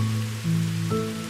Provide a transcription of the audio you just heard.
you